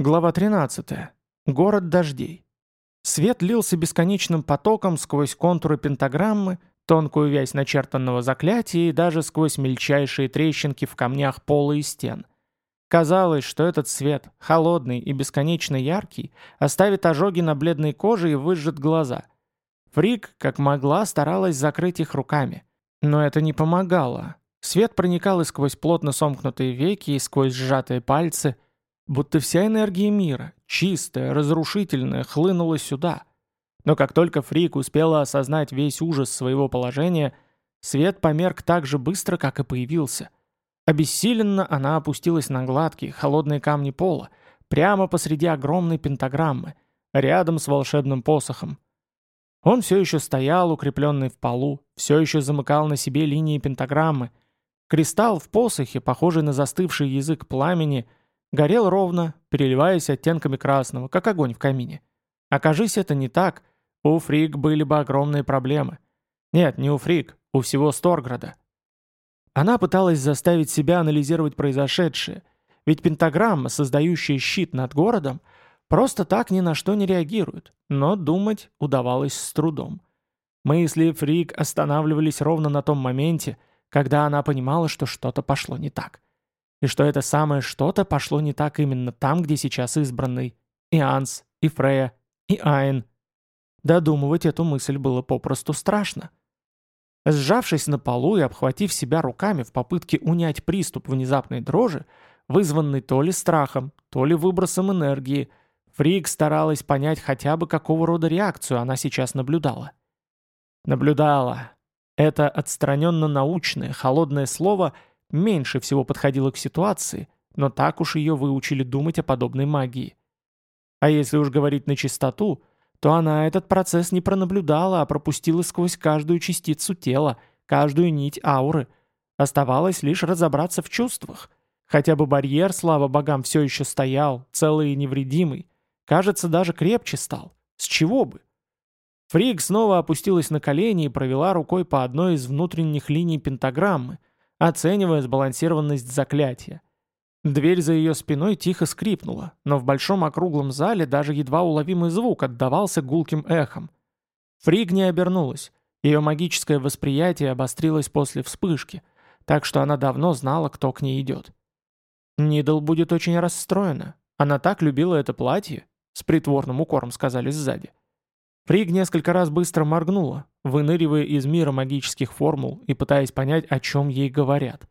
Глава 13. Город дождей. Свет лился бесконечным потоком сквозь контуры пентаграммы, тонкую вязь начертанного заклятия и даже сквозь мельчайшие трещинки в камнях пола и стен. Казалось, что этот свет, холодный и бесконечно яркий, оставит ожоги на бледной коже и выжжет глаза. Фрик, как могла, старалась закрыть их руками. Но это не помогало. Свет проникал и сквозь плотно сомкнутые веки, и сквозь сжатые пальцы – Будто вся энергия мира, чистая, разрушительная, хлынула сюда. Но как только Фрик успела осознать весь ужас своего положения, свет померк так же быстро, как и появился. Обессиленно она опустилась на гладкие, холодные камни пола, прямо посреди огромной пентаграммы, рядом с волшебным посохом. Он все еще стоял, укрепленный в полу, все еще замыкал на себе линии пентаграммы. Кристалл в посохе, похожий на застывший язык пламени, Горел ровно, переливаясь оттенками красного, как огонь в камине. Окажись это не так, у Фрик были бы огромные проблемы. Нет, не у Фрик, у всего Сторграда. Она пыталась заставить себя анализировать произошедшее, ведь пентаграмма, создающая щит над городом, просто так ни на что не реагирует, но думать удавалось с трудом. Мысли Фрик останавливались ровно на том моменте, когда она понимала, что что-то пошло не так. И что это самое что-то пошло не так именно там, где сейчас избранный. И Анс, и Фрея, и Айн. Додумывать эту мысль было попросту страшно. Сжавшись на полу и обхватив себя руками в попытке унять приступ внезапной дрожи, вызванный то ли страхом, то ли выбросом энергии, Фрик старалась понять хотя бы какого рода реакцию она сейчас наблюдала. Наблюдала. Это отстраненно научное, холодное слово – меньше всего подходила к ситуации, но так уж ее выучили думать о подобной магии. А если уж говорить на чистоту, то она этот процесс не пронаблюдала, а пропустила сквозь каждую частицу тела, каждую нить ауры. Оставалось лишь разобраться в чувствах. Хотя бы барьер, слава богам, все еще стоял, целый и невредимый. Кажется, даже крепче стал. С чего бы? Фриг снова опустилась на колени и провела рукой по одной из внутренних линий пентаграммы, оценивая сбалансированность заклятия. Дверь за ее спиной тихо скрипнула, но в большом округлом зале даже едва уловимый звук отдавался гулким эхом. Фриг не обернулась. Ее магическое восприятие обострилось после вспышки, так что она давно знала, кто к ней идет. Нидл будет очень расстроена. Она так любила это платье, с притворным укором сказали сзади. Фриг несколько раз быстро моргнула, выныривая из мира магических формул и пытаясь понять, о чем ей говорят.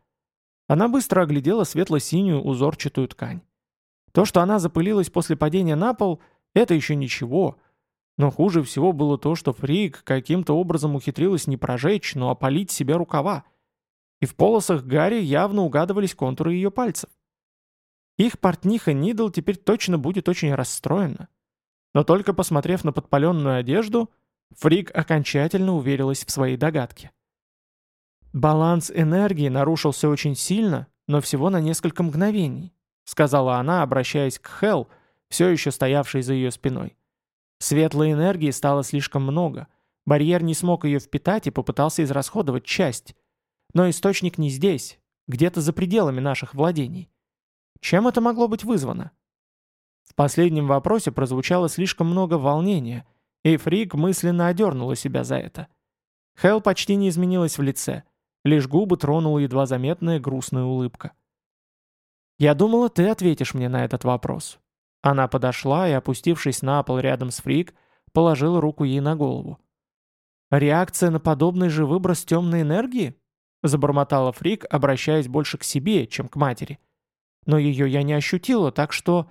Она быстро оглядела светло-синюю узорчатую ткань. То, что она запылилась после падения на пол, это еще ничего. Но хуже всего было то, что Фриг каким-то образом ухитрилась не прожечь, но опалить себе рукава. И в полосах Гарри явно угадывались контуры ее пальцев. Их портниха Нидл теперь точно будет очень расстроена. Но только посмотрев на подпаленную одежду, Фрик окончательно уверилась в своей догадке. «Баланс энергии нарушился очень сильно, но всего на несколько мгновений», сказала она, обращаясь к Хел, все еще стоявшей за ее спиной. Светлой энергии стало слишком много. Барьер не смог ее впитать и попытался израсходовать часть. Но источник не здесь, где-то за пределами наших владений. Чем это могло быть вызвано? В последнем вопросе прозвучало слишком много волнения, и Фрик мысленно одернула себя за это. Хелл почти не изменилась в лице, лишь губы тронула едва заметная грустная улыбка. «Я думала, ты ответишь мне на этот вопрос». Она подошла и, опустившись на пол рядом с Фрик, положила руку ей на голову. «Реакция на подобный же выброс темной энергии?» Забормотала Фрик, обращаясь больше к себе, чем к матери. «Но ее я не ощутила, так что...»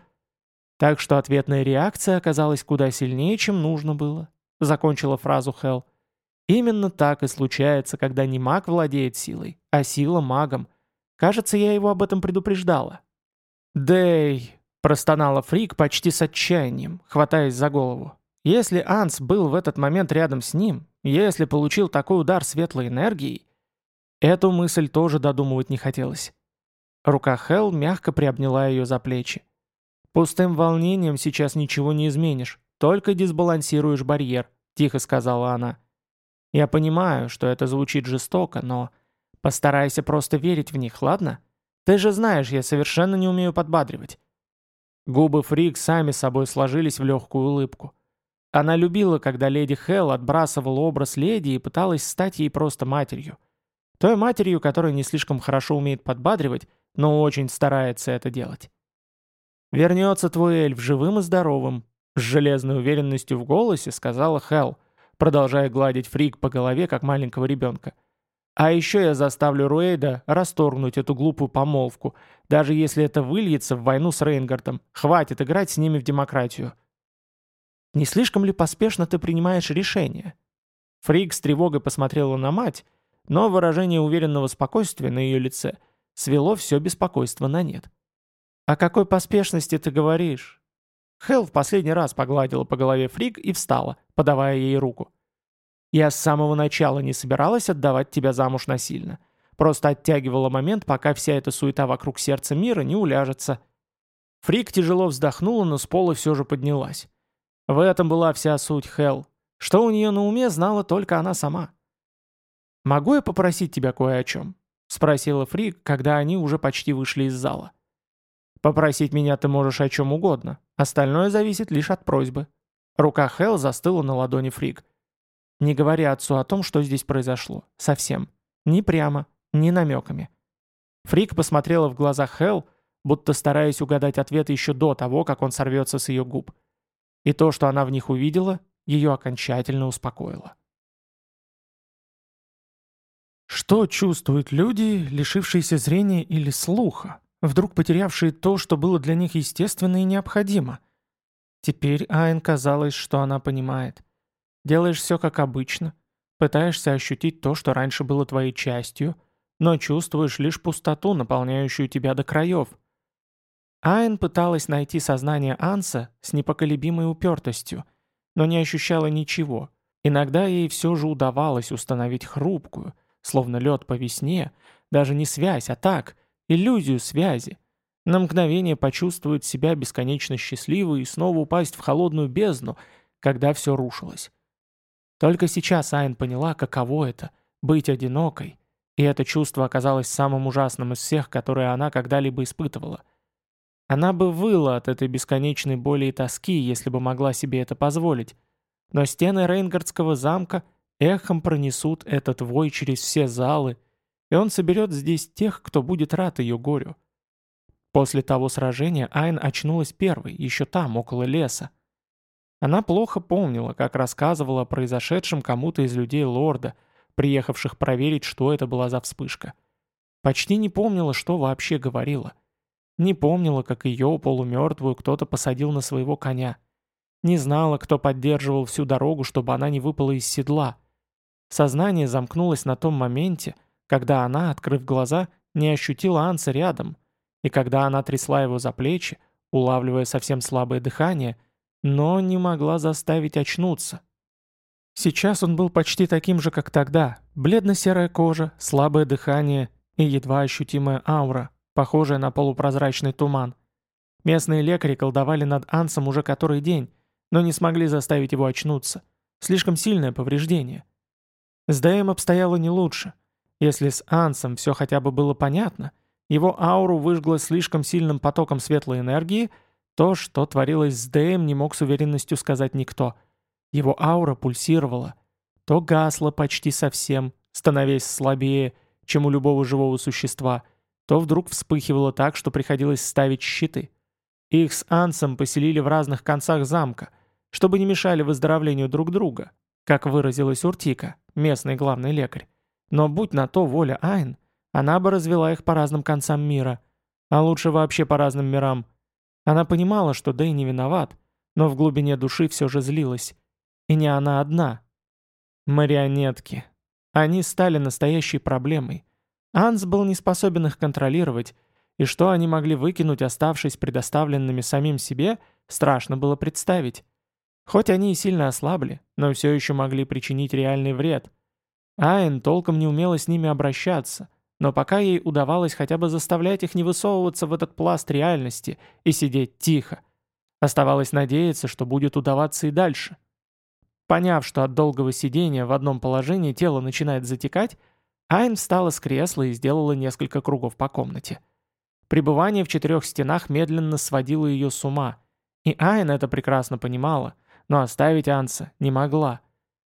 Так что ответная реакция оказалась куда сильнее, чем нужно было. Закончила фразу Хел. Именно так и случается, когда не маг владеет силой, а сила магом. Кажется, я его об этом предупреждала. «Дэй!» – простонала Фрик почти с отчаянием, хватаясь за голову. Если Анс был в этот момент рядом с ним, если получил такой удар светлой энергией, эту мысль тоже додумывать не хотелось. Рука Хел мягко приобняла ее за плечи. «Пустым волнением сейчас ничего не изменишь, только дисбалансируешь барьер», — тихо сказала она. «Я понимаю, что это звучит жестоко, но постарайся просто верить в них, ладно? Ты же знаешь, я совершенно не умею подбадривать». Губы Фрик сами собой сложились в легкую улыбку. Она любила, когда леди Хелл отбрасывала образ леди и пыталась стать ей просто матерью. Той матерью, которая не слишком хорошо умеет подбадривать, но очень старается это делать. «Вернется твой эльф живым и здоровым», — с железной уверенностью в голосе сказала Хелл, продолжая гладить Фрик по голове, как маленького ребенка. «А еще я заставлю Руэйда расторгнуть эту глупую помолвку, даже если это выльется в войну с Рейнгартом. Хватит играть с ними в демократию». «Не слишком ли поспешно ты принимаешь решение?» Фрик с тревогой посмотрела на мать, но выражение уверенного спокойствия на ее лице свело все беспокойство на нет. «О какой поспешности ты говоришь?» Хелл в последний раз погладила по голове Фрик и встала, подавая ей руку. «Я с самого начала не собиралась отдавать тебя замуж насильно. Просто оттягивала момент, пока вся эта суета вокруг сердца мира не уляжется». Фрик тяжело вздохнула, но с пола все же поднялась. В этом была вся суть Хелл. Что у нее на уме, знала только она сама. «Могу я попросить тебя кое о чем?» — спросила Фрик, когда они уже почти вышли из зала. «Попросить меня ты можешь о чем угодно. Остальное зависит лишь от просьбы». Рука Хелл застыла на ладони Фрик. «Не говори отцу о том, что здесь произошло. Совсем. Ни прямо, ни намеками». Фрик посмотрела в глаза Хелл, будто стараясь угадать ответ еще до того, как он сорвется с ее губ. И то, что она в них увидела, ее окончательно успокоило. Что чувствуют люди, лишившиеся зрения или слуха, вдруг потерявшие то, что было для них естественно и необходимо? Теперь Айн казалось, что она понимает. Делаешь все как обычно, пытаешься ощутить то, что раньше было твоей частью, но чувствуешь лишь пустоту, наполняющую тебя до краев – Айн пыталась найти сознание Анса с непоколебимой упертостью, но не ощущала ничего. Иногда ей все же удавалось установить хрупкую, словно лед по весне, даже не связь, а так, иллюзию связи. На мгновение почувствовать себя бесконечно счастливой и снова упасть в холодную бездну, когда все рушилось. Только сейчас Айн поняла, каково это — быть одинокой, и это чувство оказалось самым ужасным из всех, которые она когда-либо испытывала — она бы выла от этой бесконечной боли и тоски, если бы могла себе это позволить. Но стены Рейнгардского замка эхом пронесут этот вой через все залы, и он соберет здесь тех, кто будет рад ее горю. После того сражения Айн очнулась первой, еще там, около леса. Она плохо помнила, как рассказывала о произошедшем кому-то из людей лорда, приехавших проверить, что это была за вспышка. Почти не помнила, что вообще говорила – не помнила, как ее, полумертвую, кто-то посадил на своего коня. Не знала, кто поддерживал всю дорогу, чтобы она не выпала из седла. Сознание замкнулось на том моменте, когда она, открыв глаза, не ощутила Анса рядом, и когда она трясла его за плечи, улавливая совсем слабое дыхание, но не могла заставить очнуться. Сейчас он был почти таким же, как тогда. Бледно-серая кожа, слабое дыхание и едва ощутимая аура, похожая на полупрозрачный туман. Местные лекари колдовали над Ансом уже который день, но не смогли заставить его очнуться. Слишком сильное повреждение. С Дэем обстояло не лучше. Если с Ансом все хотя бы было понятно, его ауру выжгло слишком сильным потоком светлой энергии, то, что творилось с Дэем, не мог с уверенностью сказать никто. Его аура пульсировала. То гасла почти совсем, становясь слабее, чем у любого живого существа – то вдруг вспыхивало так, что приходилось ставить щиты. Их с Ансом поселили в разных концах замка, чтобы не мешали выздоровлению друг друга, как выразилась Уртика, местный главный лекарь. Но будь на то воля Айн, она бы развела их по разным концам мира, а лучше вообще по разным мирам. Она понимала, что Дэй не виноват, но в глубине души все же злилась. И не она одна. Марионетки. Они стали настоящей проблемой. Анс был не способен их контролировать, и что они могли выкинуть, оставшись предоставленными самим себе, страшно было представить. Хоть они и сильно ослабли, но все еще могли причинить реальный вред. Айн толком не умела с ними обращаться, но пока ей удавалось хотя бы заставлять их не высовываться в этот пласт реальности и сидеть тихо. Оставалось надеяться, что будет удаваться и дальше. Поняв, что от долгого сидения в одном положении тело начинает затекать, Айн встала с кресла и сделала несколько кругов по комнате. Пребывание в четырех стенах медленно сводило ее с ума. И Айн это прекрасно понимала, но оставить Анса не могла.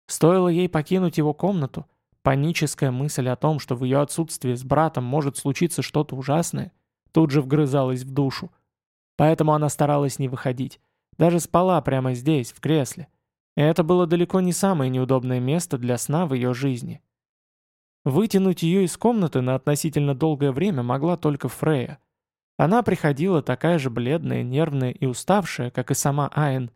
Стоило ей покинуть его комнату, паническая мысль о том, что в ее отсутствии с братом может случиться что-то ужасное, тут же вгрызалась в душу. Поэтому она старалась не выходить. Даже спала прямо здесь, в кресле. И это было далеко не самое неудобное место для сна в ее жизни. Вытянуть ее из комнаты на относительно долгое время могла только Фрея. Она приходила такая же бледная, нервная и уставшая, как и сама Айн,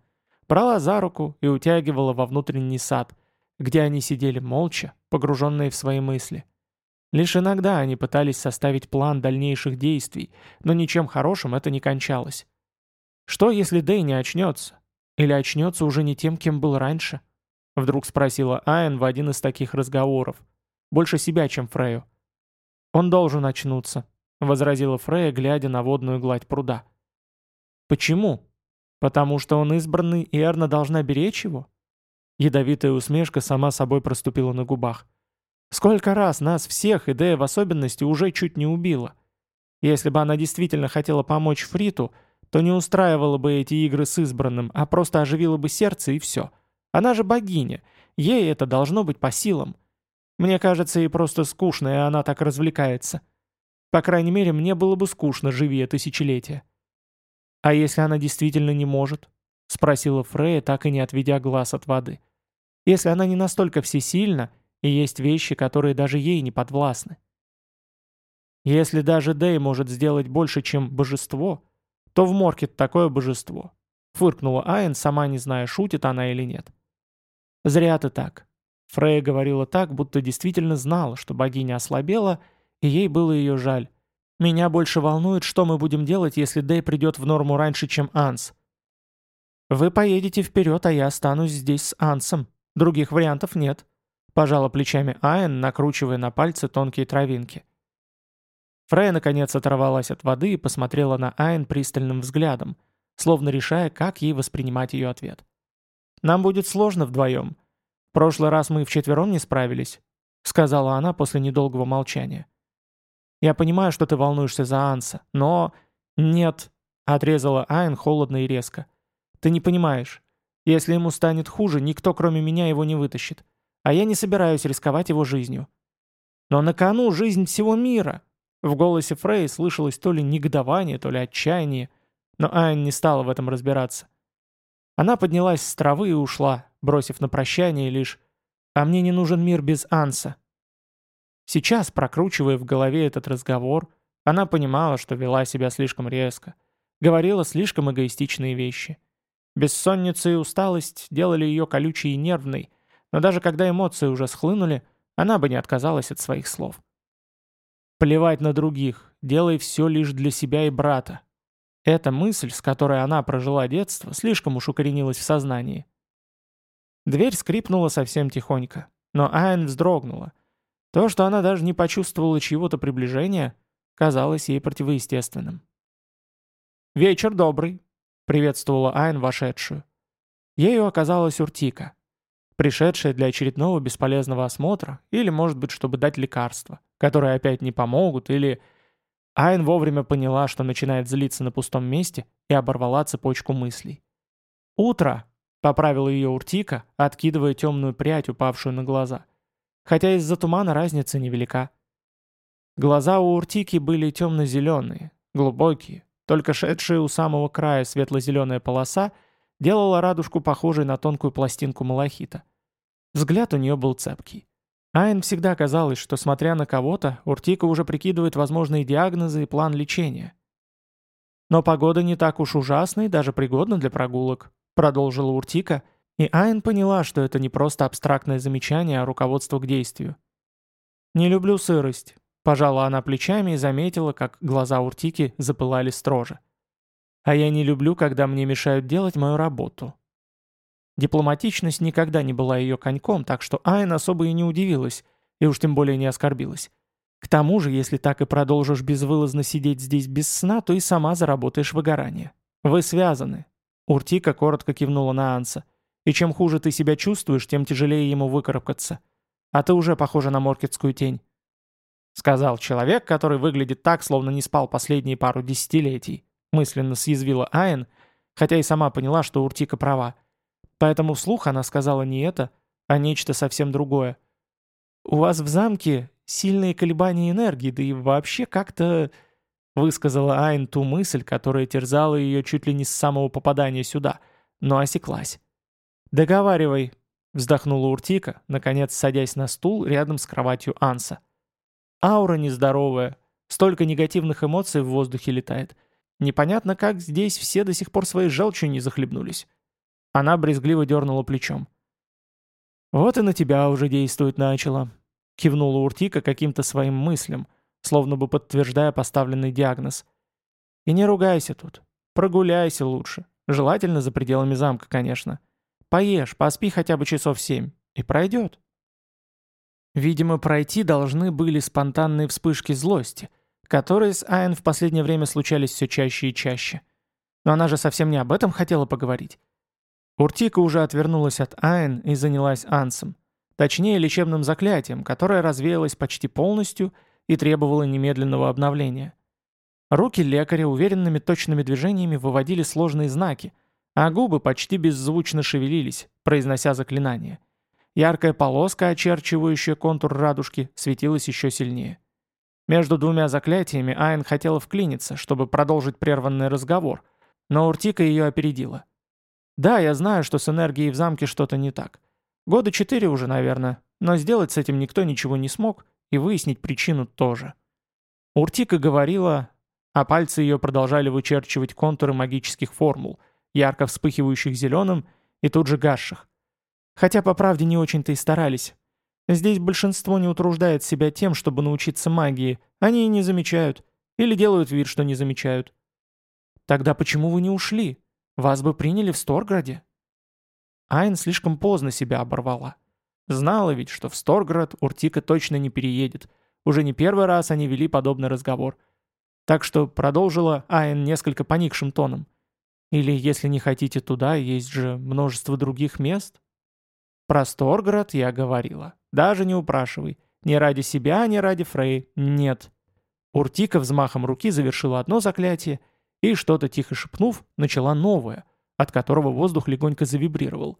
брала за руку и утягивала во внутренний сад, где они сидели молча, погруженные в свои мысли. Лишь иногда они пытались составить план дальнейших действий, но ничем хорошим это не кончалось. Что, если Дэй не очнется? Или очнется уже не тем, кем был раньше? Вдруг спросила Айн в один из таких разговоров. Больше себя, чем Фрею. «Он должен очнуться», — возразила Фрея, глядя на водную гладь пруда. «Почему? Потому что он избранный, и Эрна должна беречь его?» Ядовитая усмешка сама собой проступила на губах. «Сколько раз нас всех, и Дея в особенности, уже чуть не убила. Если бы она действительно хотела помочь Фриту, то не устраивала бы эти игры с избранным, а просто оживила бы сердце и все. Она же богиня, ей это должно быть по силам. Мне кажется, ей просто скучно, и она так развлекается. По крайней мере, мне было бы скучно, живи я тысячелетие. «А если она действительно не может?» — спросила Фрея, так и не отведя глаз от воды. «Если она не настолько всесильна, и есть вещи, которые даже ей не подвластны». «Если даже Дэй может сделать больше, чем божество, то в Моркет такое божество», — фыркнула Айн, сама не зная, шутит она или нет. «Зря ты так. Фрея говорила так, будто действительно знала, что богиня ослабела, и ей было ее жаль. «Меня больше волнует, что мы будем делать, если Дэй придет в норму раньше, чем Анс». «Вы поедете вперед, а я останусь здесь с Ансом. Других вариантов нет», — пожала плечами Айн, накручивая на пальцы тонкие травинки. Фрея наконец оторвалась от воды и посмотрела на Айн пристальным взглядом, словно решая, как ей воспринимать ее ответ. «Нам будет сложно вдвоем прошлый раз мы вчетвером не справились», — сказала она после недолгого молчания. «Я понимаю, что ты волнуешься за Анса, но...» «Нет», — отрезала Айн холодно и резко. «Ты не понимаешь. Если ему станет хуже, никто кроме меня его не вытащит. А я не собираюсь рисковать его жизнью». «Но на кону жизнь всего мира!» В голосе Фрей слышалось то ли негодование, то ли отчаяние, но Айн не стала в этом разбираться. Она поднялась с травы и ушла, бросив на прощание лишь «А мне не нужен мир без Анса». Сейчас, прокручивая в голове этот разговор, она понимала, что вела себя слишком резко, говорила слишком эгоистичные вещи. Бессонница и усталость делали ее колючей и нервной, но даже когда эмоции уже схлынули, она бы не отказалась от своих слов. Плевать на других, делай все лишь для себя и брата. Эта мысль, с которой она прожила детство, слишком уж укоренилась в сознании. Дверь скрипнула совсем тихонько, но Айн вздрогнула. То, что она даже не почувствовала чьего-то приближения, казалось ей противоестественным. «Вечер добрый», — приветствовала Айн вошедшую. Ею оказалась Уртика, пришедшая для очередного бесполезного осмотра или, может быть, чтобы дать лекарства, которые опять не помогут, или... Айн вовремя поняла, что начинает злиться на пустом месте и оборвала цепочку мыслей. «Утро!» Поправила ее Уртика, откидывая темную прядь, упавшую на глаза. Хотя из-за тумана разница невелика. Глаза у Уртики были темно-зеленые, глубокие, только шедшая у самого края светло-зеленая полоса делала радужку похожей на тонкую пластинку малахита. Взгляд у нее был цепкий. Айн всегда казалось, что, смотря на кого-то, Уртика уже прикидывает возможные диагнозы и план лечения. Но погода не так уж ужасна и даже пригодна для прогулок продолжила Уртика, и Айн поняла, что это не просто абстрактное замечание, а руководство к действию. «Не люблю сырость», — пожала она плечами и заметила, как глаза Уртики запылали строже. «А я не люблю, когда мне мешают делать мою работу». Дипломатичность никогда не была ее коньком, так что Айн особо и не удивилась, и уж тем более не оскорбилась. К тому же, если так и продолжишь безвылазно сидеть здесь без сна, то и сама заработаешь выгорание. Вы связаны, Уртика коротко кивнула на Анса. «И чем хуже ты себя чувствуешь, тем тяжелее ему выкарабкаться. А ты уже похожа на моркетскую тень». — сказал человек, который выглядит так, словно не спал последние пару десятилетий. Мысленно съязвила Айн, хотя и сама поняла, что Уртика права. Поэтому вслух она сказала не это, а нечто совсем другое. «У вас в замке сильные колебания энергии, да и вообще как-то...» Высказала Айн ту мысль, которая терзала ее чуть ли не с самого попадания сюда, но осеклась. «Договаривай», — вздохнула Уртика, наконец садясь на стул рядом с кроватью Анса. «Аура нездоровая, столько негативных эмоций в воздухе летает. Непонятно, как здесь все до сих пор своей желчью не захлебнулись». Она брезгливо дернула плечом. «Вот и на тебя уже действовать начала», — кивнула Уртика каким-то своим мыслям, словно бы подтверждая поставленный диагноз. «И не ругайся тут. Прогуляйся лучше. Желательно за пределами замка, конечно. Поешь, поспи хотя бы часов семь. И пройдет». Видимо, пройти должны были спонтанные вспышки злости, которые с Айн в последнее время случались все чаще и чаще. Но она же совсем не об этом хотела поговорить. Уртика уже отвернулась от Айн и занялась Ансом. Точнее, лечебным заклятием, которое развеялось почти полностью и требовало немедленного обновления. Руки лекаря уверенными точными движениями выводили сложные знаки, а губы почти беззвучно шевелились, произнося заклинание. Яркая полоска, очерчивающая контур радужки, светилась еще сильнее. Между двумя заклятиями Айн хотела вклиниться, чтобы продолжить прерванный разговор, но Уртика ее опередила. Да, я знаю, что с энергией в замке что-то не так. Года четыре уже, наверное, но сделать с этим никто ничего не смог, и выяснить причину тоже. Уртика говорила, а пальцы ее продолжали вычерчивать контуры магических формул, ярко вспыхивающих зеленым и тут же гасших. Хотя, по правде, не очень-то и старались. Здесь большинство не утруждает себя тем, чтобы научиться магии, они и не замечают, или делают вид, что не замечают. Тогда почему вы не ушли? Вас бы приняли в Сторграде?» Айн слишком поздно себя оборвала. Знала ведь, что в Сторград Уртика точно не переедет. Уже не первый раз они вели подобный разговор. Так что продолжила Айн несколько поникшим тоном. «Или, если не хотите туда, есть же множество других мест?» «Про Сторград я говорила. Даже не упрашивай. Ни ради себя, ни ради Фрей. Нет». Уртика взмахом руки завершила одно заклятие — и, что-то тихо шепнув, начала новое, от которого воздух легонько завибрировал.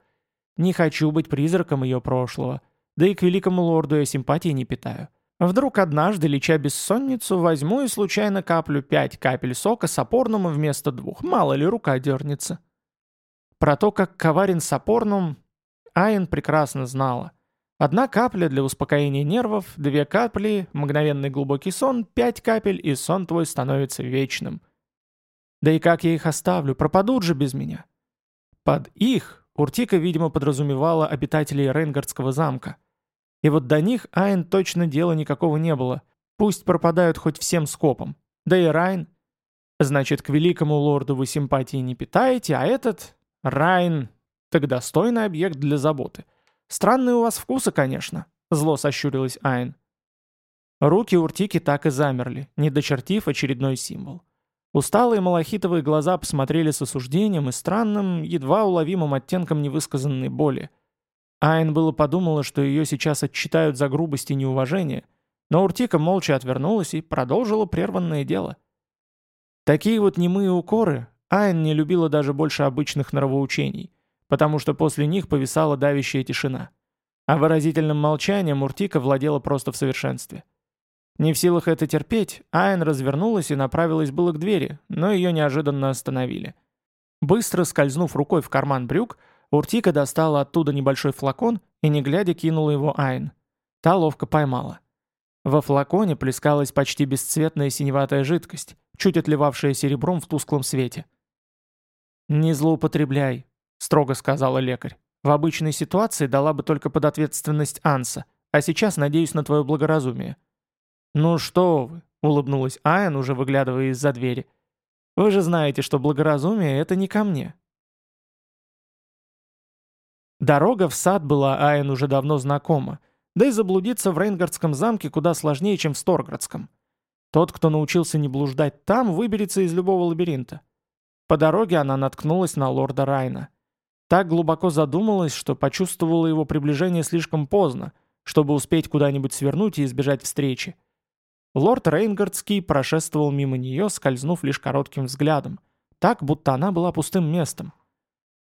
«Не хочу быть призраком ее прошлого, да и к великому лорду я симпатии не питаю. Вдруг однажды, леча бессонницу, возьму и случайно каплю пять капель сока с опорным вместо двух, мало ли рука дернется». Про то, как коварен с опорным, Айн прекрасно знала. Одна капля для успокоения нервов, две капли, мгновенный глубокий сон, пять капель, и сон твой становится вечным – да и как я их оставлю, пропадут же без меня. Под их Уртика, видимо, подразумевала обитателей Рейнгардского замка. И вот до них Айн точно дела никакого не было. Пусть пропадают хоть всем скопом. Да и Райн. Значит, к великому лорду вы симпатии не питаете, а этот, Райн, так достойный объект для заботы. Странные у вас вкусы, конечно, зло сощурилась Айн. Руки Уртики так и замерли, не дочертив очередной символ. Усталые малахитовые глаза посмотрели с осуждением и странным, едва уловимым оттенком невысказанной боли. Айн было подумала, что ее сейчас отчитают за грубость и неуважение, но Уртика молча отвернулась и продолжила прерванное дело. Такие вот немые укоры Айн не любила даже больше обычных нравоучений, потому что после них повисала давящая тишина. А выразительным молчанием Уртика владела просто в совершенстве. Не в силах это терпеть, Айн развернулась и направилась было к двери, но ее неожиданно остановили. Быстро скользнув рукой в карман брюк, Уртика достала оттуда небольшой флакон и, не глядя, кинула его Айн. Та ловко поймала. Во флаконе плескалась почти бесцветная синеватая жидкость, чуть отливавшая серебром в тусклом свете. «Не злоупотребляй», — строго сказала лекарь. «В обычной ситуации дала бы только под ответственность Анса, а сейчас надеюсь на твое благоразумие». «Ну что вы», — улыбнулась Айн, уже выглядывая из-за двери. «Вы же знаете, что благоразумие — это не ко мне». Дорога в сад была Айн уже давно знакома, да и заблудиться в Рейнгардском замке куда сложнее, чем в Сторградском. Тот, кто научился не блуждать там, выберется из любого лабиринта. По дороге она наткнулась на лорда Райна. Так глубоко задумалась, что почувствовала его приближение слишком поздно, чтобы успеть куда-нибудь свернуть и избежать встречи. Лорд Рейнгардский прошествовал мимо нее, скользнув лишь коротким взглядом, так, будто она была пустым местом.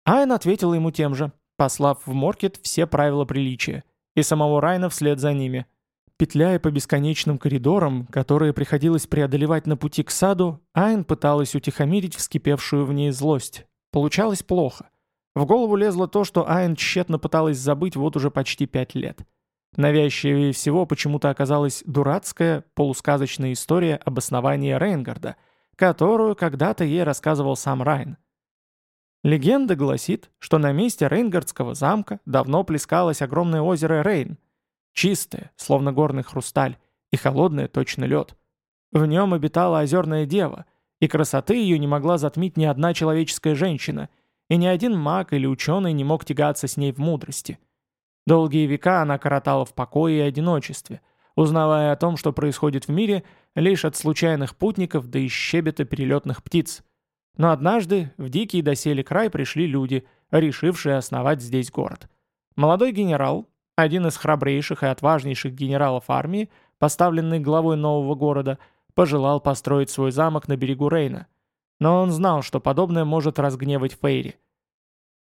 Айн ответила ему тем же, послав в Моркет все правила приличия, и самого Райна вслед за ними. Петляя по бесконечным коридорам, которые приходилось преодолевать на пути к саду, Айн пыталась утихомирить вскипевшую в ней злость. Получалось плохо. В голову лезло то, что Айн тщетно пыталась забыть вот уже почти пять лет. Навязчивее всего почему-то оказалась дурацкая, полусказочная история об основании Рейнгарда, которую когда-то ей рассказывал сам Райн. Легенда гласит, что на месте Рейнгардского замка давно плескалось огромное озеро Рейн, чистое, словно горный хрусталь, и холодное, точно лед. В нем обитала озерная дева, и красоты ее не могла затмить ни одна человеческая женщина, и ни один маг или ученый не мог тягаться с ней в мудрости – Долгие века она коротала в покое и одиночестве, узнавая о том, что происходит в мире, лишь от случайных путников да и щебета перелетных птиц. Но однажды в дикий доселе край пришли люди, решившие основать здесь город. Молодой генерал, один из храбрейших и отважнейших генералов армии, поставленный главой нового города, пожелал построить свой замок на берегу Рейна. Но он знал, что подобное может разгневать Фейри.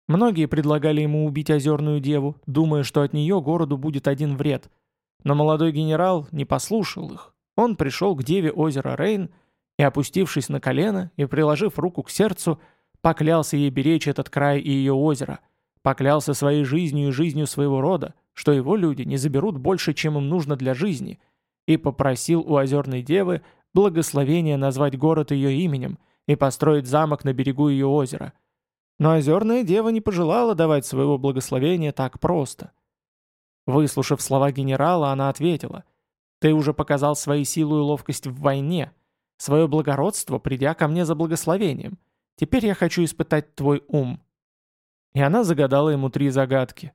Многие предлагали ему убить озерную деву, думая, что от нее городу будет один вред. Но молодой генерал не послушал их. Он пришел к деве озера Рейн и, опустившись на колено и приложив руку к сердцу, поклялся ей беречь этот край и ее озеро, поклялся своей жизнью и жизнью своего рода, что его люди не заберут больше, чем им нужно для жизни, и попросил у озерной девы благословения назвать город ее именем и построить замок на берегу ее озера – но озерная дева не пожелала давать своего благословения так просто. Выслушав слова генерала, она ответила, «Ты уже показал свои силу и ловкость в войне, свое благородство, придя ко мне за благословением. Теперь я хочу испытать твой ум». И она загадала ему три загадки.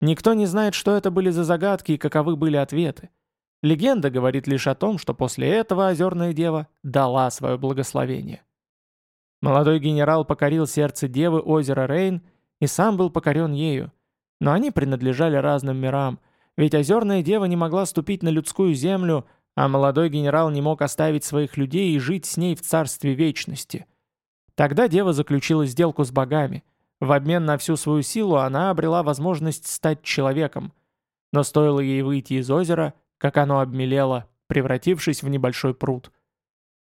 Никто не знает, что это были за загадки и каковы были ответы. Легенда говорит лишь о том, что после этого озерная дева дала свое благословение. Молодой генерал покорил сердце девы озера Рейн и сам был покорен ею. Но они принадлежали разным мирам, ведь озерная дева не могла ступить на людскую землю, а молодой генерал не мог оставить своих людей и жить с ней в царстве вечности. Тогда дева заключила сделку с богами. В обмен на всю свою силу она обрела возможность стать человеком. Но стоило ей выйти из озера, как оно обмелело, превратившись в небольшой пруд.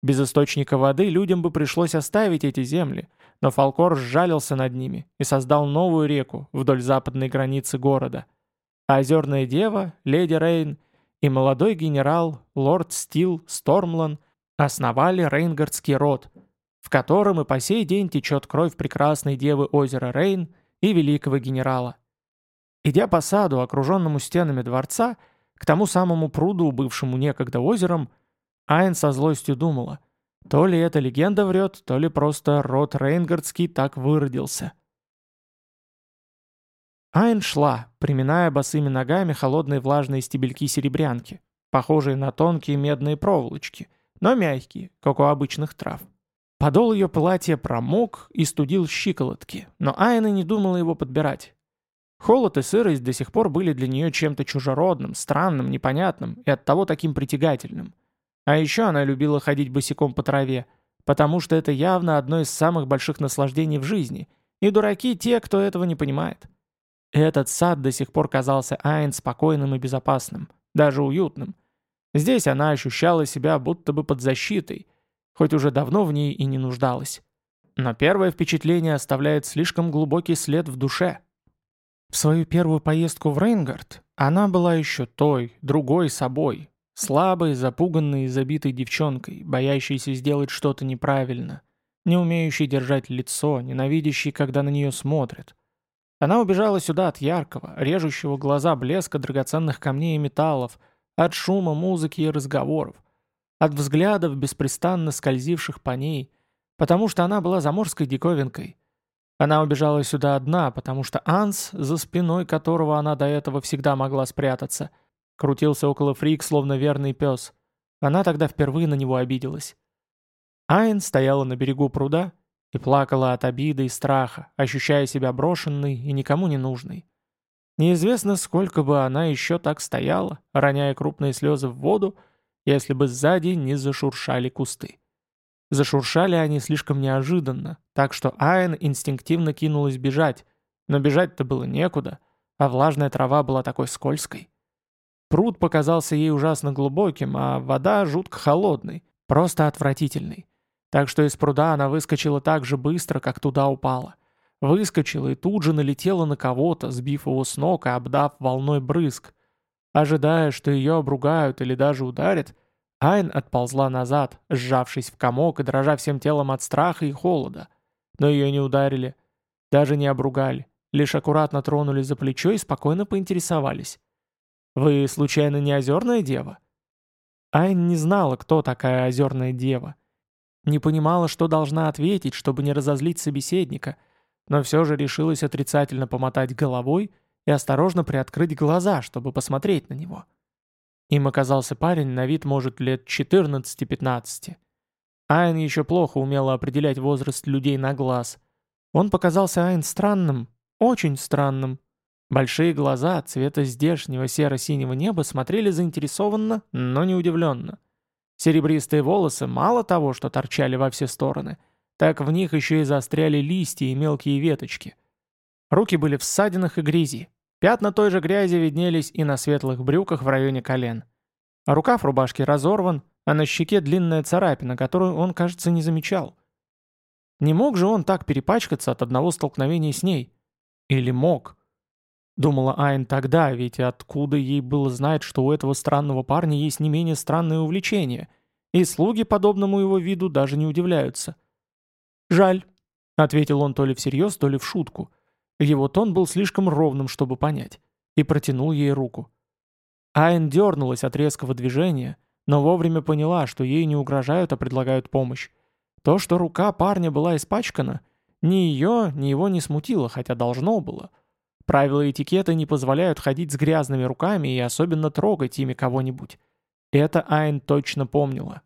Без источника воды людям бы пришлось оставить эти земли, но Фалкор сжалился над ними и создал новую реку вдоль западной границы города. А озерная дева, леди Рейн и молодой генерал, лорд Стил Стормлан основали Рейнгардский род, в котором и по сей день течет кровь прекрасной девы озера Рейн и великого генерала. Идя по саду, окруженному стенами дворца, к тому самому пруду, бывшему некогда озером, Айн со злостью думала, то ли эта легенда врет, то ли просто род Рейнгардский так выродился. Айн шла, приминая босыми ногами холодные влажные стебельки серебрянки, похожие на тонкие медные проволочки, но мягкие, как у обычных трав. Подол ее платья промок и студил щиколотки, но Айна не думала его подбирать. Холод и сырость до сих пор были для нее чем-то чужеродным, странным, непонятным и оттого таким притягательным. А еще она любила ходить босиком по траве, потому что это явно одно из самых больших наслаждений в жизни, и дураки те, кто этого не понимает. Этот сад до сих пор казался Айн спокойным и безопасным, даже уютным. Здесь она ощущала себя будто бы под защитой, хоть уже давно в ней и не нуждалась. Но первое впечатление оставляет слишком глубокий след в душе. В свою первую поездку в Рейнгард она была еще той, другой собой, Слабой, запуганной и забитой девчонкой, боящейся сделать что-то неправильно, не умеющей держать лицо, ненавидящей, когда на нее смотрят. Она убежала сюда от яркого, режущего глаза блеска драгоценных камней и металлов, от шума, музыки и разговоров, от взглядов, беспрестанно скользивших по ней, потому что она была заморской диковинкой. Она убежала сюда одна, потому что Анс, за спиной которого она до этого всегда могла спрятаться – Крутился около Фрик, словно верный пес. Она тогда впервые на него обиделась. Айн стояла на берегу пруда и плакала от обиды и страха, ощущая себя брошенной и никому не нужной. Неизвестно, сколько бы она еще так стояла, роняя крупные слезы в воду, если бы сзади не зашуршали кусты. Зашуршали они слишком неожиданно, так что Айн инстинктивно кинулась бежать, но бежать-то было некуда, а влажная трава была такой скользкой. Пруд показался ей ужасно глубоким, а вода жутко холодной, просто отвратительной. Так что из пруда она выскочила так же быстро, как туда упала. Выскочила и тут же налетела на кого-то, сбив его с ног и обдав волной брызг. Ожидая, что ее обругают или даже ударят, Айн отползла назад, сжавшись в комок и дрожа всем телом от страха и холода. Но ее не ударили, даже не обругали, лишь аккуратно тронули за плечо и спокойно поинтересовались. «Вы, случайно, не озерная дева?» Айн не знала, кто такая озерная дева. Не понимала, что должна ответить, чтобы не разозлить собеседника, но все же решилась отрицательно помотать головой и осторожно приоткрыть глаза, чтобы посмотреть на него. Им оказался парень на вид, может, лет 14-15. Айн еще плохо умела определять возраст людей на глаз. Он показался Айн странным, очень странным. Большие глаза цвета здешнего серо-синего неба смотрели заинтересованно, но не удивленно. Серебристые волосы мало того, что торчали во все стороны, так в них еще и заостряли листья и мелкие веточки. Руки были в ссадинах и грязи. Пятна той же грязи виднелись и на светлых брюках в районе колен. Рукав рубашки разорван, а на щеке длинная царапина, которую он, кажется, не замечал. Не мог же он так перепачкаться от одного столкновения с ней? Или мог? Думала Айн тогда, ведь откуда ей было знать, что у этого странного парня есть не менее странное увлечение, и слуги подобному его виду даже не удивляются. «Жаль», — ответил он то ли всерьез, то ли в шутку — его тон был слишком ровным, чтобы понять, и протянул ей руку. Айн дернулась от резкого движения, но вовремя поняла, что ей не угрожают, а предлагают помощь. То, что рука парня была испачкана, ни ее, ни его не смутило, хотя должно было. Правила этикета не позволяют ходить с грязными руками и особенно трогать ими кого-нибудь. Это Айн точно помнила.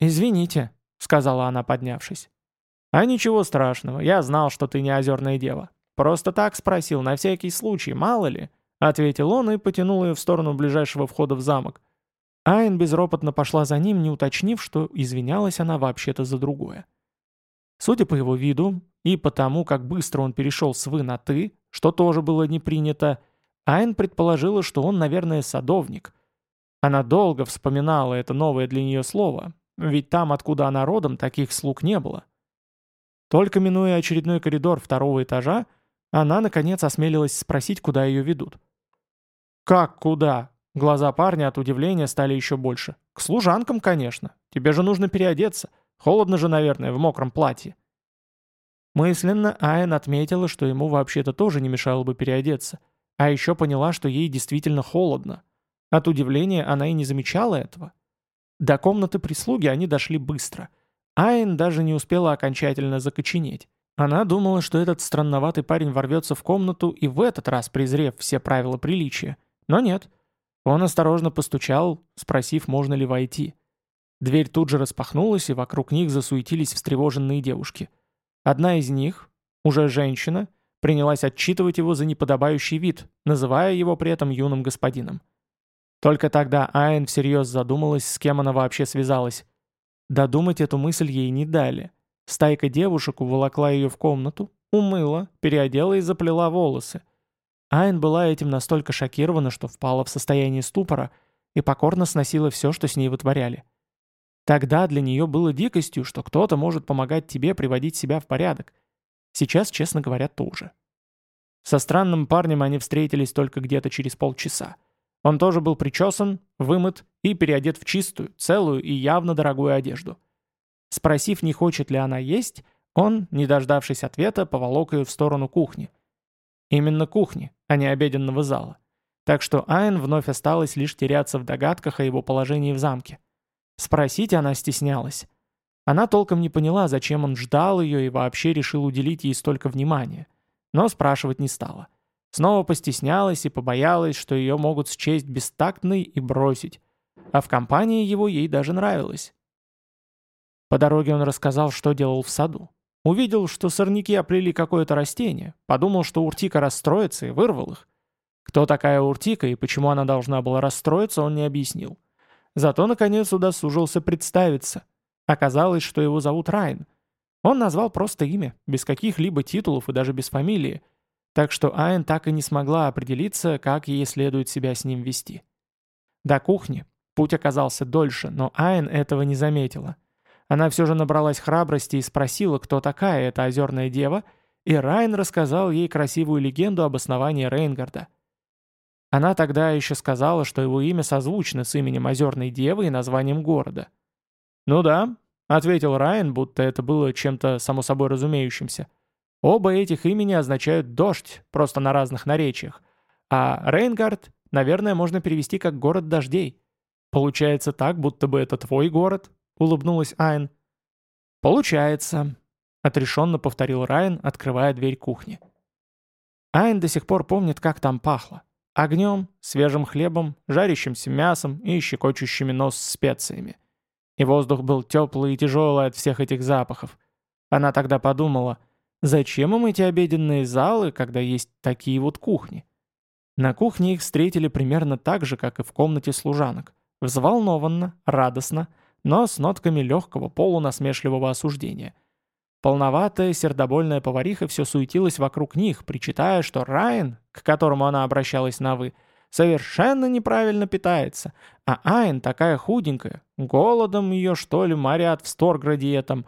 «Извините», — сказала она, поднявшись. «А ничего страшного, я знал, что ты не озерная дева. Просто так спросил, на всякий случай, мало ли», — ответил он и потянул ее в сторону ближайшего входа в замок. Айн безропотно пошла за ним, не уточнив, что извинялась она вообще-то за другое. Судя по его виду и по тому, как быстро он перешел с «вы» на «ты», что тоже было не принято, Айн предположила, что он, наверное, садовник. Она долго вспоминала это новое для нее слово, ведь там, откуда она родом, таких слуг не было. Только минуя очередной коридор второго этажа, она, наконец, осмелилась спросить, куда ее ведут. «Как куда?» Глаза парня от удивления стали еще больше. «К служанкам, конечно. Тебе же нужно переодеться. Холодно же, наверное, в мокром платье». Мысленно Айн отметила, что ему вообще-то тоже не мешало бы переодеться. А еще поняла, что ей действительно холодно. От удивления она и не замечала этого. До комнаты прислуги они дошли быстро. Айн даже не успела окончательно закоченеть. Она думала, что этот странноватый парень ворвется в комнату и в этот раз презрев все правила приличия. Но нет. Он осторожно постучал, спросив, можно ли войти. Дверь тут же распахнулась, и вокруг них засуетились встревоженные девушки. Одна из них, уже женщина, принялась отчитывать его за неподобающий вид, называя его при этом юным господином. Только тогда Айн всерьез задумалась, с кем она вообще связалась. Додумать эту мысль ей не дали. Стайка девушек уволокла ее в комнату, умыла, переодела и заплела волосы. Айн была этим настолько шокирована, что впала в состояние ступора и покорно сносила все, что с ней вытворяли. Тогда для нее было дикостью, что кто-то может помогать тебе приводить себя в порядок. Сейчас, честно говоря, тоже. Со странным парнем они встретились только где-то через полчаса. Он тоже был причесан, вымыт и переодет в чистую, целую и явно дорогую одежду. Спросив, не хочет ли она есть, он, не дождавшись ответа, поволок ее в сторону кухни. Именно кухни, а не обеденного зала. Так что Айн вновь осталась лишь теряться в догадках о его положении в замке. Спросить она стеснялась. Она толком не поняла, зачем он ждал ее и вообще решил уделить ей столько внимания. Но спрашивать не стала. Снова постеснялась и побоялась, что ее могут счесть бестактной и бросить. А в компании его ей даже нравилось. По дороге он рассказал, что делал в саду. Увидел, что сорняки оплели какое-то растение, подумал, что уртика расстроится и вырвал их. Кто такая Уртика и почему она должна была расстроиться, он не объяснил. Зато, наконец, удосужился представиться. Оказалось, что его зовут Райн. Он назвал просто имя, без каких-либо титулов и даже без фамилии, так что Айн так и не смогла определиться, как ей следует себя с ним вести. До кухни путь оказался дольше, но Айн этого не заметила. Она все же набралась храбрости и спросила, кто такая эта озерная дева, и Райн рассказал ей красивую легенду об основании Рейнгарда. Она тогда еще сказала, что его имя созвучно с именем озерной девы и названием города. «Ну да», — ответил Райан, будто это было чем-то само собой разумеющимся. «Оба этих имени означают «дождь», просто на разных наречиях. А Рейнгард, наверное, можно перевести как «город дождей». Получается так, будто бы это твой город, — улыбнулась Айн. «Получается», — отрешенно повторил Райан, открывая дверь кухни. Айн до сих пор помнит, как там пахло. Огнем, свежим хлебом, жарящимся мясом и щекочущими нос специями. И воздух был теплый и тяжелый от всех этих запахов. Она тогда подумала, зачем им эти обеденные залы, когда есть такие вот кухни? На кухне их встретили примерно так же, как и в комнате служанок. Взволнованно, радостно, но с нотками легкого полунасмешливого осуждения. Полноватая, сердобольная повариха все суетилась вокруг них, причитая, что Райан, к которому она обращалась на «вы», совершенно неправильно питается, а Айн такая худенькая, голодом ее, что ли, морят в Сторграде этом.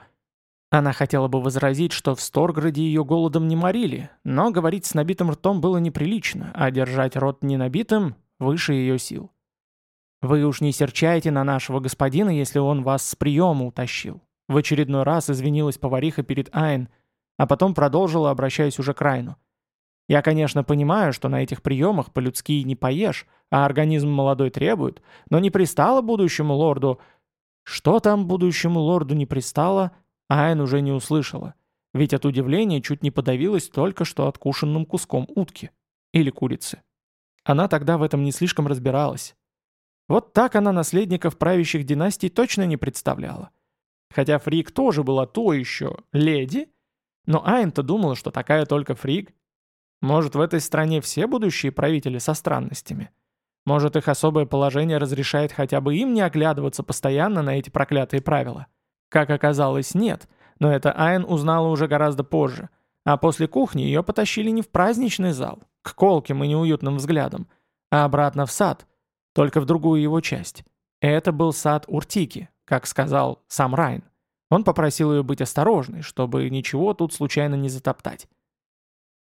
Она хотела бы возразить, что в Сторграде ее голодом не морили, но говорить с набитым ртом было неприлично, а держать рот не набитым выше ее сил. «Вы уж не серчайте на нашего господина, если он вас с приема утащил». В очередной раз извинилась повариха перед Айн, а потом продолжила, обращаясь уже к Райну. «Я, конечно, понимаю, что на этих приемах по-людски не поешь, а организм молодой требует, но не пристало будущему лорду...» Что там будущему лорду не пристало, Айн уже не услышала, ведь от удивления чуть не подавилась только что откушенным куском утки или курицы. Она тогда в этом не слишком разбиралась. Вот так она наследников правящих династий точно не представляла. Хотя Фрик тоже была то еще леди, но Айн-то думала, что такая только Фрик. Может, в этой стране все будущие правители со странностями? Может, их особое положение разрешает хотя бы им не оглядываться постоянно на эти проклятые правила? Как оказалось, нет, но это Айн узнала уже гораздо позже. А после кухни ее потащили не в праздничный зал, к колким и неуютным взглядам, а обратно в сад, только в другую его часть. Это был сад Уртики, как сказал сам Райн. Он попросил ее быть осторожной, чтобы ничего тут случайно не затоптать.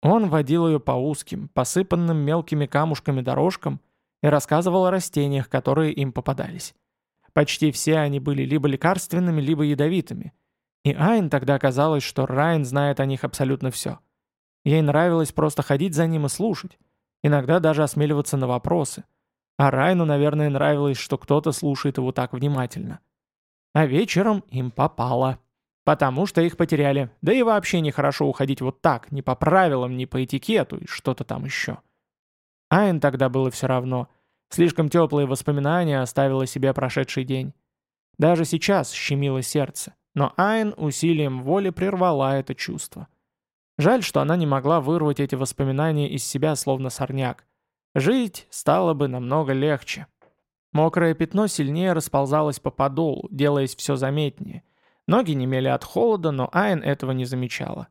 Он водил ее по узким, посыпанным мелкими камушками дорожкам и рассказывал о растениях, которые им попадались. Почти все они были либо лекарственными, либо ядовитыми. И Айн тогда казалось, что Райн знает о них абсолютно все. Ей нравилось просто ходить за ним и слушать, иногда даже осмеливаться на вопросы, а Райну, наверное, нравилось, что кто-то слушает его так внимательно. А вечером им попало. Потому что их потеряли. Да и вообще нехорошо уходить вот так, ни по правилам, ни по этикету и что-то там еще. Айн тогда было все равно. Слишком теплые воспоминания оставила себе прошедший день. Даже сейчас щемило сердце. Но Айн усилием воли прервала это чувство. Жаль, что она не могла вырвать эти воспоминания из себя, словно сорняк. Жить стало бы намного легче. Мокрое пятно сильнее расползалось по подолу, делаясь все заметнее. Ноги немели от холода, но Айн этого не замечала.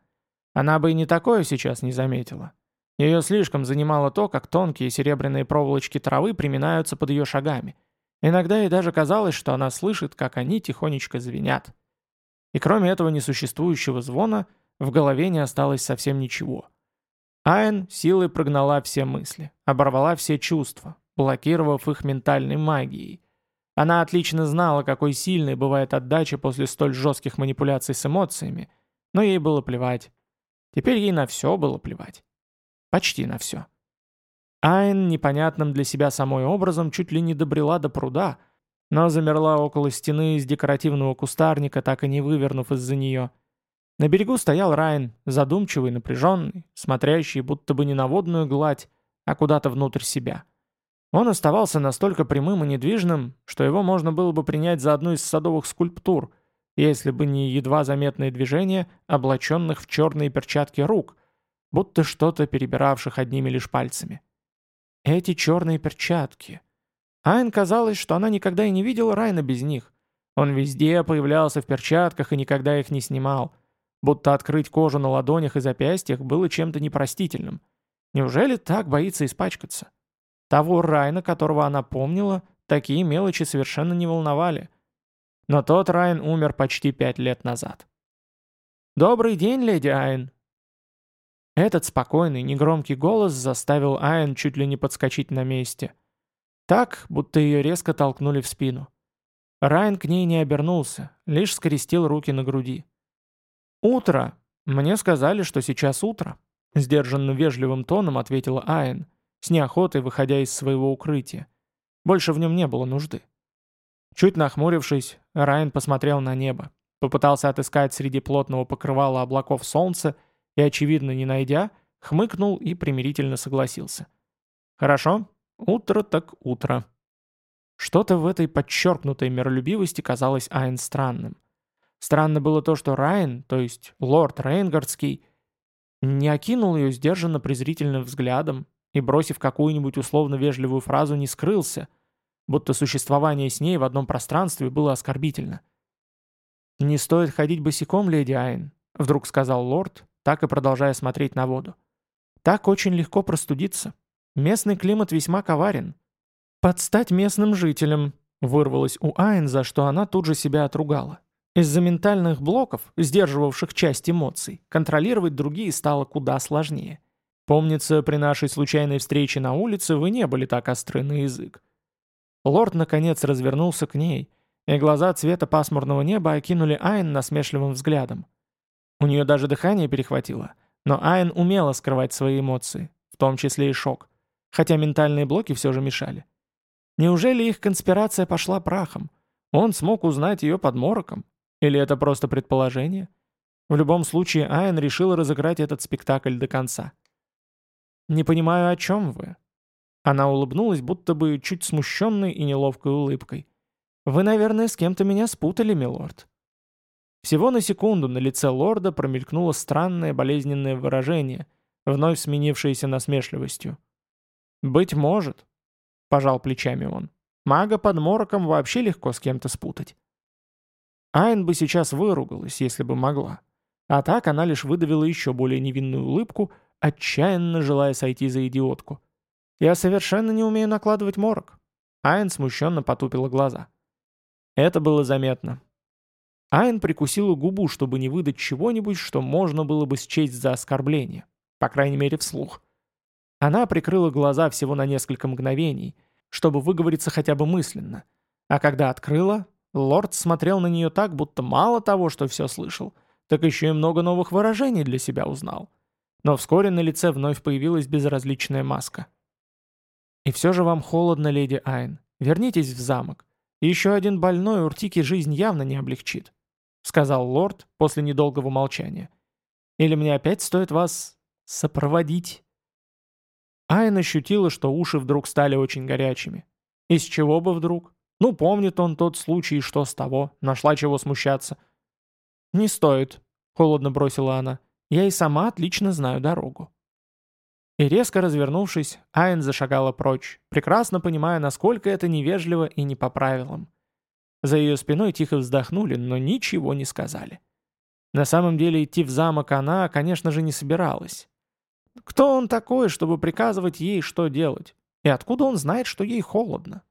Она бы и не такое сейчас не заметила. Ее слишком занимало то, как тонкие серебряные проволочки травы приминаются под ее шагами. Иногда ей даже казалось, что она слышит, как они тихонечко звенят. И кроме этого несуществующего звона, в голове не осталось совсем ничего. Айн силой прогнала все мысли, оборвала все чувства, блокировав их ментальной магией. Она отлично знала, какой сильной бывает отдача после столь жестких манипуляций с эмоциями, но ей было плевать. Теперь ей на все было плевать. Почти на все. Айн непонятным для себя самой образом чуть ли не добрела до пруда, но замерла около стены из декоративного кустарника, так и не вывернув из-за нее. На берегу стоял Райн, задумчивый, напряженный, смотрящий будто бы не на водную гладь, а куда-то внутрь себя. Он оставался настолько прямым и недвижным, что его можно было бы принять за одну из садовых скульптур, если бы не едва заметные движения, облаченных в черные перчатки рук, будто что-то перебиравших одними лишь пальцами. Эти черные перчатки. Айн казалось, что она никогда и не видела Райна без них. Он везде появлялся в перчатках и никогда их не снимал. Будто открыть кожу на ладонях и запястьях было чем-то непростительным. Неужели так боится испачкаться? Того Райна, которого она помнила, такие мелочи совершенно не волновали. Но тот Райн умер почти пять лет назад. «Добрый день, леди Айн!» Этот спокойный, негромкий голос заставил Айн чуть ли не подскочить на месте. Так, будто ее резко толкнули в спину. Райан к ней не обернулся, лишь скрестил руки на груди. «Утро! Мне сказали, что сейчас утро», — сдержанно вежливым тоном ответила Айн, с неохотой выходя из своего укрытия. Больше в нем не было нужды. Чуть нахмурившись, Райан посмотрел на небо, попытался отыскать среди плотного покрывала облаков солнце и, очевидно, не найдя, хмыкнул и примирительно согласился. «Хорошо, утро так утро». Что-то в этой подчеркнутой миролюбивости казалось Айн странным. Странно было то, что Райан, то есть лорд Рейнгардский, не окинул ее сдержанно презрительным взглядом и, бросив какую-нибудь условно-вежливую фразу, не скрылся, будто существование с ней в одном пространстве было оскорбительно. «Не стоит ходить босиком, леди Айн», — вдруг сказал лорд, так и продолжая смотреть на воду. «Так очень легко простудиться. Местный климат весьма коварен». «Подстать местным жителям», — вырвалось у Айн, за что она тут же себя отругала. Из-за ментальных блоков, сдерживавших часть эмоций, контролировать другие стало куда сложнее. Помнится, при нашей случайной встрече на улице вы не были так остры на язык. Лорд, наконец, развернулся к ней, и глаза цвета пасмурного неба окинули Айн насмешливым взглядом. У нее даже дыхание перехватило, но Айн умела скрывать свои эмоции, в том числе и шок, хотя ментальные блоки все же мешали. Неужели их конспирация пошла прахом? Он смог узнать ее под мороком? Или это просто предположение? В любом случае, Айн решила разыграть этот спектакль до конца. «Не понимаю, о чем вы?» Она улыбнулась, будто бы чуть смущенной и неловкой улыбкой. «Вы, наверное, с кем-то меня спутали, милорд». Всего на секунду на лице лорда промелькнуло странное болезненное выражение, вновь сменившееся насмешливостью. «Быть может», — пожал плечами он. «Мага под мороком вообще легко с кем-то спутать». Айн бы сейчас выругалась, если бы могла. А так она лишь выдавила еще более невинную улыбку, отчаянно желая сойти за идиотку. «Я совершенно не умею накладывать морок». Айн смущенно потупила глаза. Это было заметно. Айн прикусила губу, чтобы не выдать чего-нибудь, что можно было бы счесть за оскорбление. По крайней мере, вслух. Она прикрыла глаза всего на несколько мгновений, чтобы выговориться хотя бы мысленно. А когда открыла, лорд смотрел на нее так, будто мало того, что все слышал, так еще и много новых выражений для себя узнал. Но вскоре на лице вновь появилась безразличная маска. «И все же вам холодно, леди Айн. Вернитесь в замок. Еще один больной Уртики жизнь явно не облегчит», — сказал лорд после недолгого молчания. «Или мне опять стоит вас сопроводить?» Айн ощутила, что уши вдруг стали очень горячими. Из чего бы вдруг? Ну, помнит он тот случай, что с того, нашла чего смущаться. «Не стоит», — холодно бросила она. Я и сама отлично знаю дорогу». И резко развернувшись, Айн зашагала прочь, прекрасно понимая, насколько это невежливо и не по правилам. За ее спиной тихо вздохнули, но ничего не сказали. На самом деле идти в замок она, конечно же, не собиралась. Кто он такой, чтобы приказывать ей, что делать? И откуда он знает, что ей холодно?